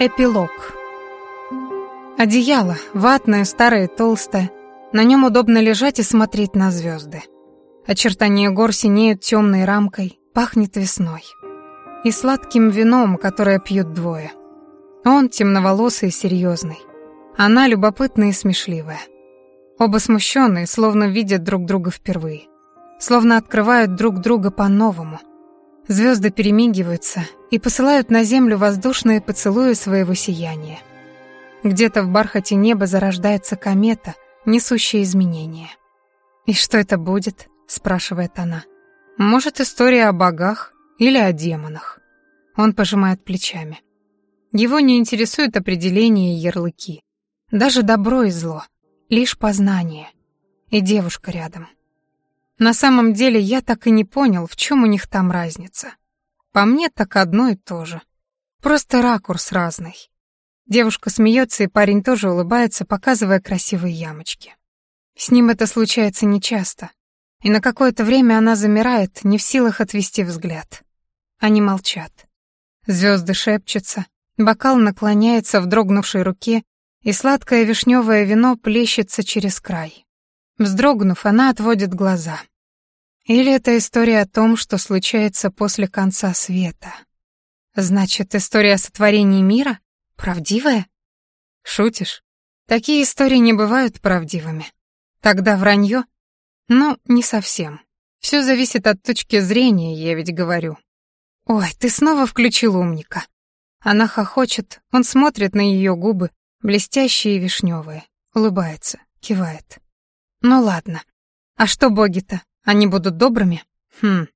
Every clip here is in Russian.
Эпилог. Одеяло, ватное, старое, толстое. На нем удобно лежать и смотреть на звезды. Очертания гор синеют темной рамкой, пахнет весной. И сладким вином, которое пьют двое. Он темноволосый и серьезный. Она любопытная и смешливая. Оба смущенные, словно видят друг друга впервые. Словно открывают друг друга по-новому — Звезды перемигиваются и посылают на землю воздушные поцелуи своего сияния. Где-то в бархате неба зарождается комета, несущая изменения. «И что это будет?» — спрашивает она. «Может, история о богах или о демонах?» Он пожимает плечами. Его не интересуют определения и ярлыки. Даже добро и зло. Лишь познание. И девушка рядом. На самом деле я так и не понял, в чем у них там разница. По мне так одно и то же. Просто ракурс разный. Девушка смеется, и парень тоже улыбается, показывая красивые ямочки. С ним это случается нечасто. И на какое-то время она замирает, не в силах отвести взгляд. Они молчат. Звезды шепчутся, бокал наклоняется в дрогнувшей руке, и сладкое вишневое вино плещется через край. Вздрогнув, она отводит глаза. Или это история о том, что случается после конца света? Значит, история о сотворении мира? Правдивая? Шутишь? Такие истории не бывают правдивыми. Тогда вранье? Ну, не совсем. Все зависит от точки зрения, я ведь говорю. Ой, ты снова включил умника. Она хохочет, он смотрит на ее губы, блестящие и вишневые, улыбается, кивает. Ну ладно. А что боги-то? Они будут добрыми? Хм.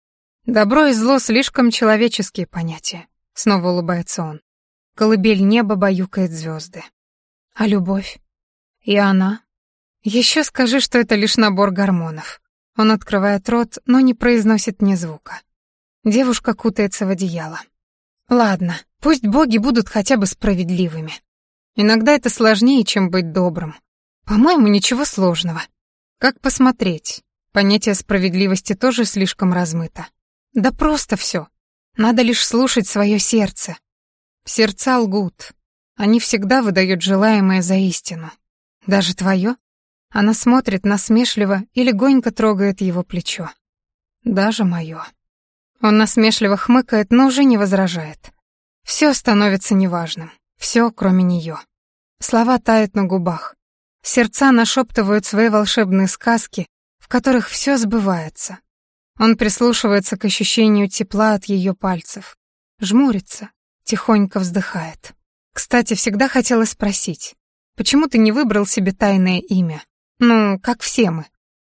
Добро и зло слишком человеческие понятия. Снова улыбается он. Колыбель неба баюкает звезды. А любовь? И она? Еще скажи, что это лишь набор гормонов. Он открывает рот, но не произносит ни звука. Девушка кутается в одеяло. Ладно, пусть боги будут хотя бы справедливыми. Иногда это сложнее, чем быть добрым. По-моему, ничего сложного. Как посмотреть? Понятие справедливости тоже слишком размыто. Да просто все. Надо лишь слушать свое сердце. Сердца лгут. Они всегда выдают желаемое за истину. Даже твое? Она смотрит насмешливо и легонько трогает его плечо. Даже мое. Он насмешливо хмыкает, но уже не возражает. Все становится неважным. Все, кроме нее. Слова тают на губах. Сердца нашептывают свои волшебные сказки, в которых все сбывается. Он прислушивается к ощущению тепла от ее пальцев, жмурится, тихонько вздыхает. Кстати, всегда хотела спросить, почему ты не выбрал себе тайное имя? Ну, как все мы.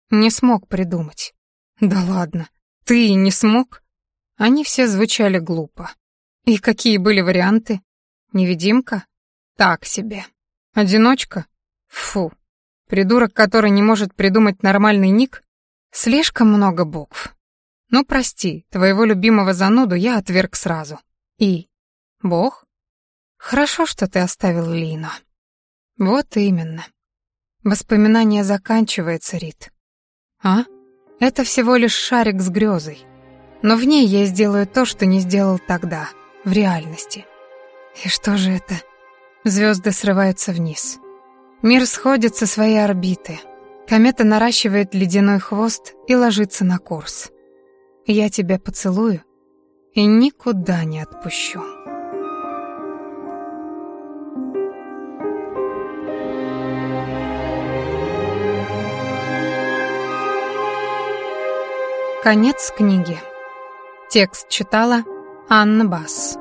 Не смог придумать. Да ладно, ты не смог? Они все звучали глупо. И какие были варианты? Невидимка? Так себе. Одиночка? Фу, придурок, который не может придумать нормальный ник? Слишком много букв. Ну, прости, твоего любимого зануду я отверг сразу. И? Бог? Хорошо, что ты оставил Лино. Вот именно. Воспоминание заканчивается, Рит. А? Это всего лишь шарик с грезой. Но в ней я сделаю то, что не сделал тогда, в реальности. И что же это? Звезды срываются вниз. Мир сходит со своей орбиты. Комета наращивает ледяной хвост и ложится на курс. Я тебя поцелую и никуда не отпущу. Конец книги. Текст читала Анна Басс.